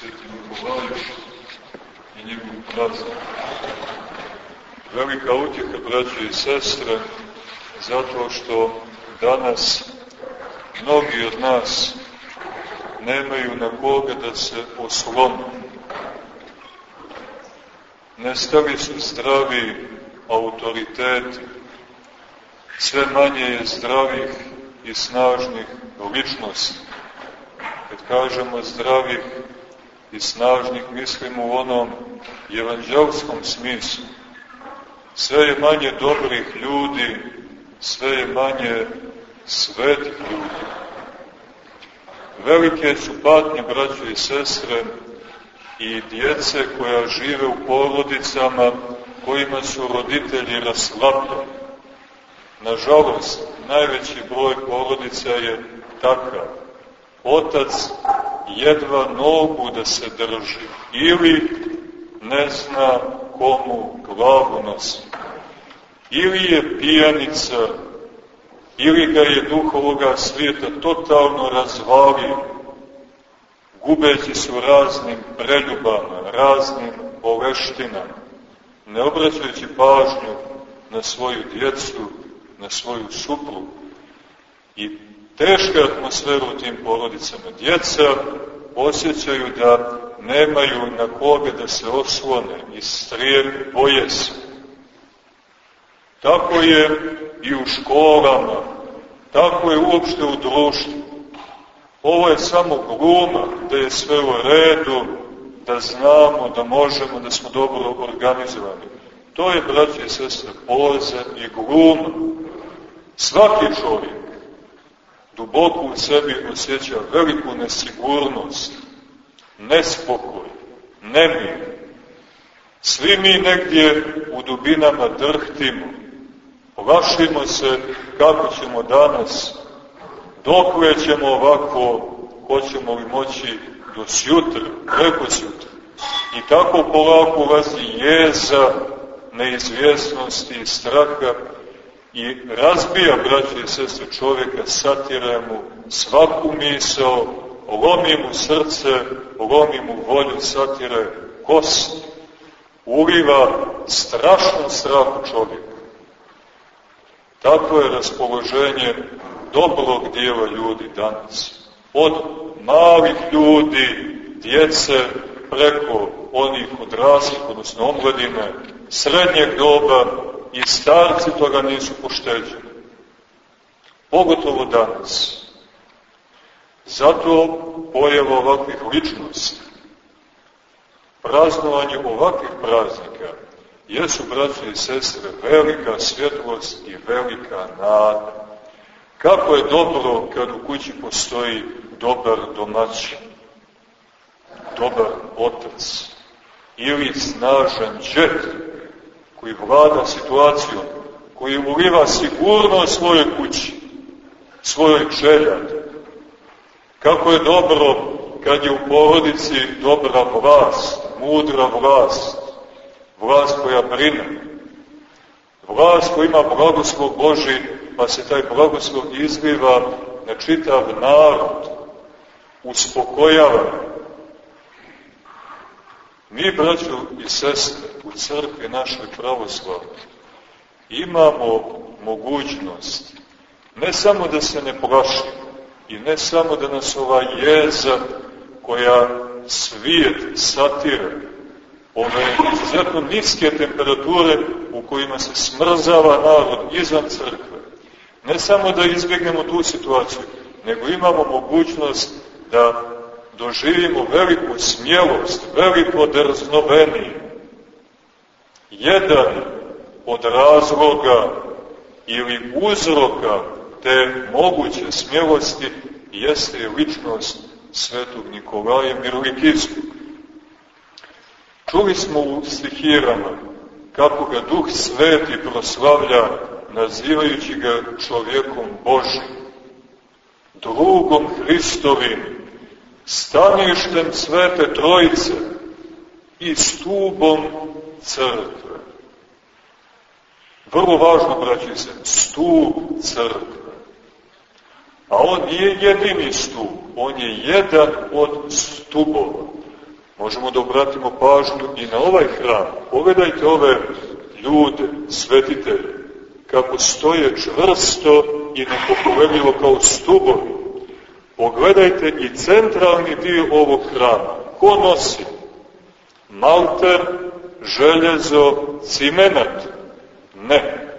Sveti Nikolaju i njegov praznik. Velika utjeha, braće i sestre, zato što danas mnogi od nas nemaju na koga da se oslonu. Nestali su zdravi autoriteti, sve manje je zdravih i snažnih ličnosti. Kad kažemo zdravih i snažnih, mislimo u onom evanđelskom smislu. Sve je manje dobrih ljudi, sve je manje svetih ljudi. Velike su patnje, braćo i sestre, i djece koja žive u porodicama kojima su roditelji raslabljeni. Nažalost, najveći broj porodica je takav. Otac jedva nogu da se drži ili ne zna komu glavu nosi. Ili je pijanica, ili ga je duh ovoga svijeta totalno razvalio, gubeći su raznim preljubama, raznim boleštinama, ne obraćajući pažnju na svoju djecu, na svoju suprugu. I teška atmosfera u tim porodicama. Djeca osjećaju da nemaju na koga da se oslone i strijepe, boje se. Tako je i u školama, tako je uopšte u društvu. Ovo je samo gluma, da je sve u redu, da znamo, da možemo, da smo dobro organizovani. To je, braće i sestre, poza i gluma. Svaki čovjek duboko u sebi osjeća veliku nesigurnost, nespokoj, nemir. Svi mi negdje u dubinama drhtimo, plašimo se kako ćemo danas, dok ćemo ovako, hoćemo li moći do sjutra, preko sjutra. I tako polako ulazi jeza neizvjesnosti straha i razbija, braće i sestre, čovjeka, satira mu svaku misao, lomi mu srce, lomi mu volju, satire kost, uliva strašno strah u čovjeka. Tako je raspoloženje dobrog dijela ljudi danas. Od malih ljudi, djece, preko onih odraslih, odnosno omladine, srednjeg doba i starci toga nisu pošteđeni. Pogotovo danas. Zato pojava ovakvih ličnosti, praznovanje ovakvih praznika, jesu, braće i sestre, velika svjetlost i velika nada. Kako je dobro kad u kući postoji dobar domaćin, dobar otac ili snažan džet koji vlada situacijom, koji uliva sigurno svojoj kući, svojoj željati. Kako je dobro kad je u porodici dobra vlast, mudra vlast, vlast koja brine, vlast koja ima blagoslov Boži, pa se taj blagoslov izliva na čitav narod, uspokojava. Mi, braćo i sestre, u crkvi našoj pravoslavnoj imamo mogućnost ne samo da se ne plašimo i ne samo da nas ova jeza koja svijet satire, ove izuzetno niske temperature u kojima se smrzava narod izvan crkve, ne samo da izbjegnemo tu situaciju, nego imamo mogućnost da doživimo veliku smjelost, veliko drznovenije. Jedan od razloga ili uzroka te moguće smjelosti jeste ličnost svetog Nikolaja Mirlikijskog. Čuli smo u stihirama kako ga Duh Sveti proslavlja nazivajući ga čovjekom Božim, drugom Hristovim, staništem Svete Trojice i stubom crkve. Vrlo važno, braći se, stub crkve. A on nije jedini stup, on je jedan od stubova. Možemo da obratimo pažnju i na ovaj hram. Pogledajte ove ljude, svetitelje, kako stoje čvrsto i nepokolebljivo kao stubovi. Pogledajte i centralni dio ovog hrama. Ko nosi? Malter, željezo, cimenat? Ne.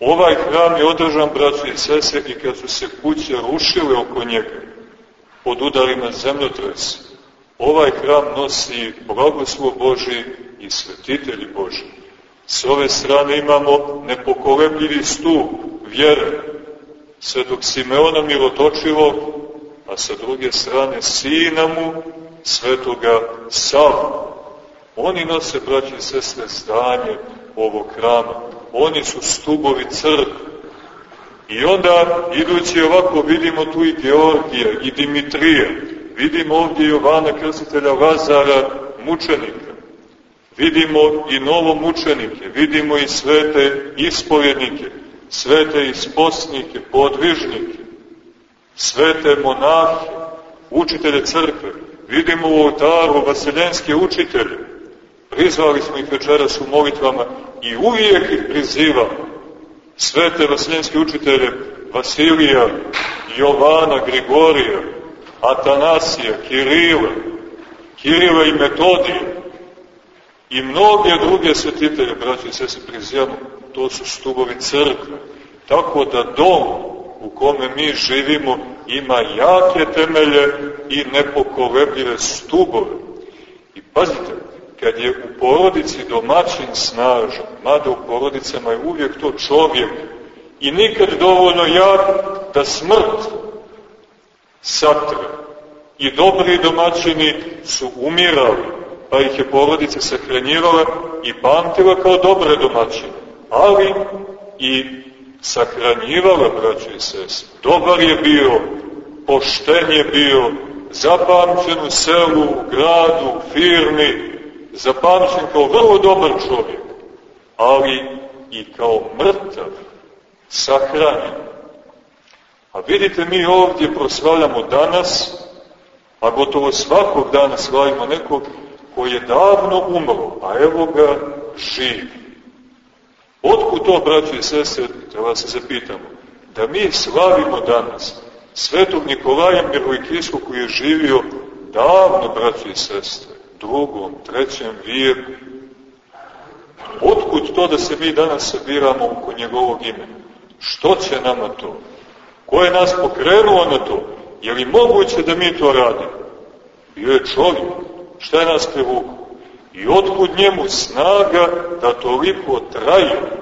Ovaj hram je održan, braći i sese, i kad su se kuće rušile oko njega, pod udarima zemljotresa, ovaj hram nosi blagoslov Boži i svetitelji Boži. S ove strane imamo nepokolebljivi stup vjere svetog Simeona Mirotočivog, a sa druge strane sina mu, svetoga Sava. Oni nose, braći i sestre, zdanje ovog hrama. Oni su stubovi crkve. I onda, idući ovako, vidimo tu i Georgija i Dimitrija. Vidimo ovdje Jovana Krstitelja Lazara, mučenika. Vidimo i novo mučenike, vidimo i svete ispovjednike, svete isposnike, podvižnike, svete monahe, učitelje crkve. Vidimo u oltaru vaseljenske učitelje. Prizvali smo ih večeras u molitvama i uvijek ih prizivamo. Svete vaseljenske učitelje Vasilija, Jovana, Grigorija, Atanasija, Kirila, Kirila i Metodija i mnoge druge svetitelje, braći i sese, prizivamo. To su stubovi crkve. Tako da dom u kome mi živimo ima jake temelje i nepokolebljive stubove. I pazite, kad je u porodici domaćin snažan, mada u porodicama je uvijek to čovjek i nikad dovoljno jak da smrt satre. I dobri domaćini su umirali, pa ih je porodica sahranjivala i pamtila kao dobre domaćine. Ali i sahranjivala, braće i sese. Dobar je bio, pošten je bio, zapamćen u selu, u gradu, u firmi, zapamćen kao vrlo dobar čovjek, ali i kao mrtav, sahranjen. A vidite, mi ovdje proslavljamo danas, a gotovo svakog dana slavimo nekog koji je davno umro, a evo ga živ. To, braći i sestre, treba se zapitamo, da mi slavimo danas svetog Nikolaja Mirojkijskog koji je živio davno, braći i sestre, drugom, trećem vijeku. Otkud to da se mi danas sabiramo oko njegovog imena? Što će nama to? Ko je nas pokrenuo na to? Je li moguće da mi to radimo? Bio je čovjek. Šta je nas privukao? I otkud njemu snaga da toliko traje?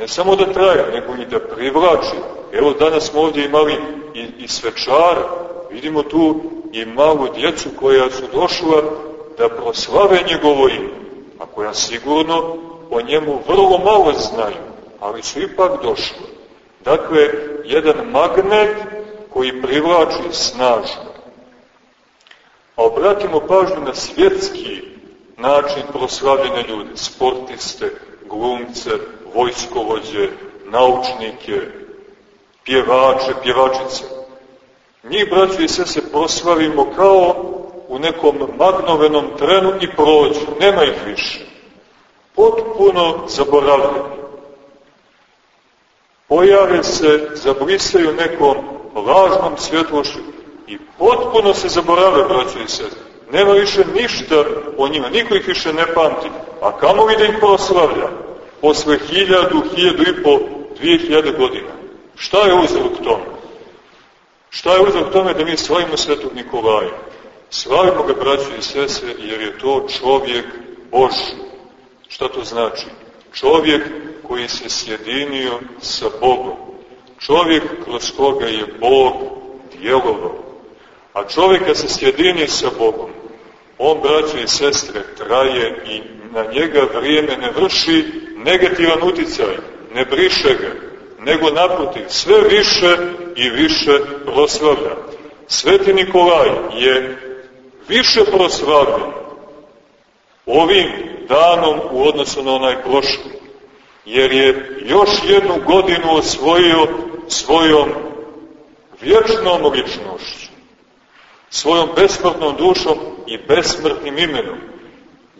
Ne samo da traje, nego i da privlači. Evo danas smo ovdje imali i, i svečara. Vidimo tu i malu djecu koja su došla da proslave njegovo ime, a koja sigurno o njemu vrlo malo znaju, ali su ipak došli. Dakle, jedan magnet koji privlači snažno. A obratimo pažnju na svjetski način proslavljene ljude, sportiste, glumce, vojskovođe, naučnike, pjevače, pjevačice. Njih, braći i se proslavimo kao u nekom magnovenom trenu i prođu, nema ih više. Potpuno zaboravljeni. Pojave se, zabrisaju nekom lažnom svjetlošću i potpuno se zaborave, braćo i sest. Nema više ništa o njima, niko ih više ne pamti. A kamo li da ih proslavlja? Posle hiljadu, hiljadu i po, dvije hiljade godina. Šta je uzrok tome? Šta je uzrok tome da mi slavimo svetog Nikolaja? Slavimo ga, braći i sese, jer je to čovjek Boži. Šta to znači? Čovjek koji se sjedinio sa Bogom. Čovjek kroz koga je Bog djelovao. A čovjek kad se sjedini sa Bogom, on, braće i sestre, traje i na njega vrijeme ne vrši negativan uticaj, ne briše ga, nego naprotiv, sve više i više proslavlja. Sveti Nikolaj je više proslavljen ovim danom u odnosu na onaj prošli, jer je još jednu godinu osvojio svojom vječnom ličnošću. svojom besmrtnom dušom i besmrtnim imenom.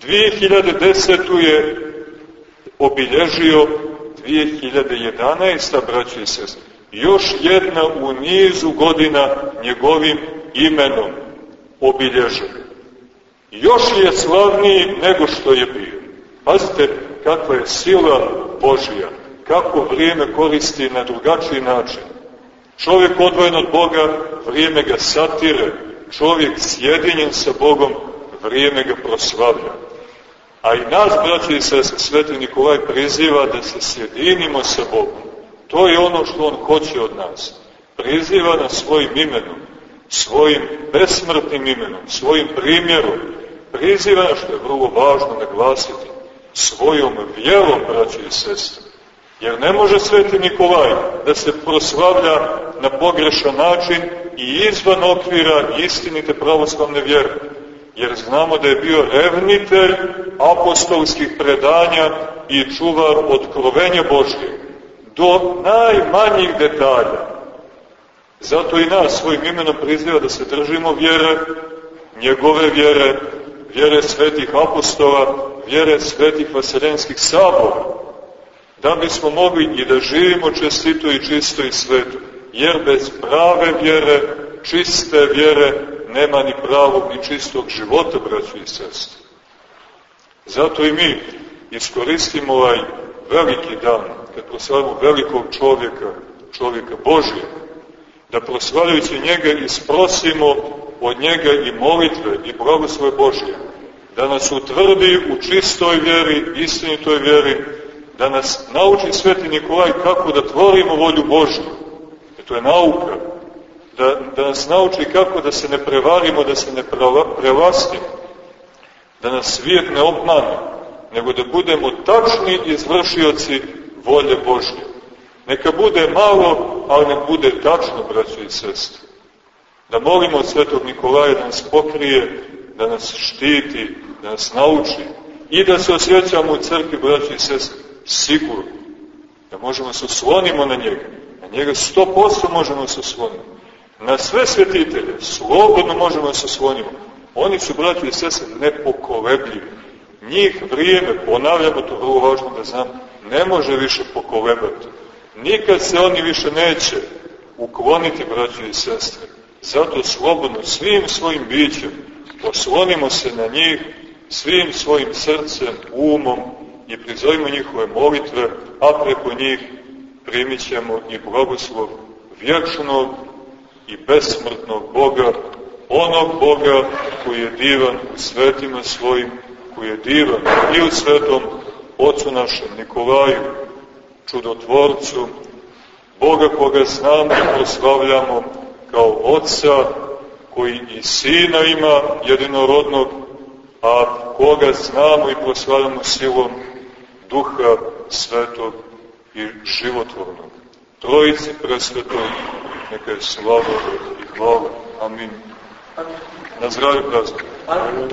2010. je obilježio 2011. braći i sestri. Još jedna u nizu godina njegovim imenom obilježena. Još je slavniji nego što je bio. Pazite kakva je sila Božija, kako vrijeme koristi na drugačiji način. Čovjek odvojen od Boga, vrijeme ga satire, čovjek sjedinjen sa Bogom, vrijeme ga proslavlja. A i nas, braći i sese, Sveti Nikolaj priziva da se sjedinimo sa Bogom. To je ono što on hoće od nas. Priziva nas svojim imenom, svojim besmrtnim imenom, svojim primjerom. Priziva nas, što je vrlo važno naglasiti, svojom vjerom, braći i sestre. Jer ne može Sveti Nikolaj da se proslavlja na pogrešan način i izvan okvira istinite pravoslavne vjere jer znamo da je bio revnitelj apostolskih predanja i čuvar otkrovenja Božje, do najmanjih detalja. Zato i nas svojim imenom priziva da se držimo vjere, njegove vjere, vjere svetih apostola, vjere svetih vaseljenskih sabora, da bismo mogli i da živimo čestito i čisto i sveto, jer bez prave vjere, čiste vjere, nema ni pravog ni čistog života, braći i sestri. Zato i mi iskoristimo ovaj veliki dan, kad proslavimo velikog čovjeka, čovjeka Božije, da proslavljajući njega isprosimo od njega i molitve i blagoslove Božije, da nas utvrdi u čistoj vjeri, istinitoj vjeri, da nas nauči Sveti Nikolaj kako da tvorimo volju Božju. E to je nauka, da, da nas nauči kako da se ne prevarimo, da se ne prelastimo, da nas svijet ne obmane, nego da budemo tačni izvršioci volje Božje. Neka bude malo, ali nek bude tačno, braćo i sestre. Da molimo Svetog Nikolaja da nas pokrije, da nas štiti, da nas nauči i da se osjećamo u crkvi, braćo i sestre, sigurno. Da možemo se oslonimo na njega. Na njega sto posto možemo se osloniti na sve svetitelje, slobodno možemo da se slonimo. Oni su, braći i sese, nepokolebljivi. Njih vrijeme, ponavljamo to vrlo važno da znam, ne može više pokolebati. Nikad se oni više neće ukloniti, braći i sestre. Zato slobodno svim svojim bićem oslonimo se na njih, svim svojim srcem, umom i prizovimo njihove molitve, a preko njih primit ćemo i blagoslov vječnog i besmrtnog Boga, onog Boga koji je divan u svetima svojim, koji je divan i u svetom Otcu našem Nikolaju, čudotvorcu, Boga koga znamo i proslavljamo kao Otca, koji i Sina ima jedinorodnog, a koga znamo i proslavljamo silom Duha Svetog i životvornog. Trojici presvetoj neka je slava i hvala. Amin. Na zdravlje praznika. Amin.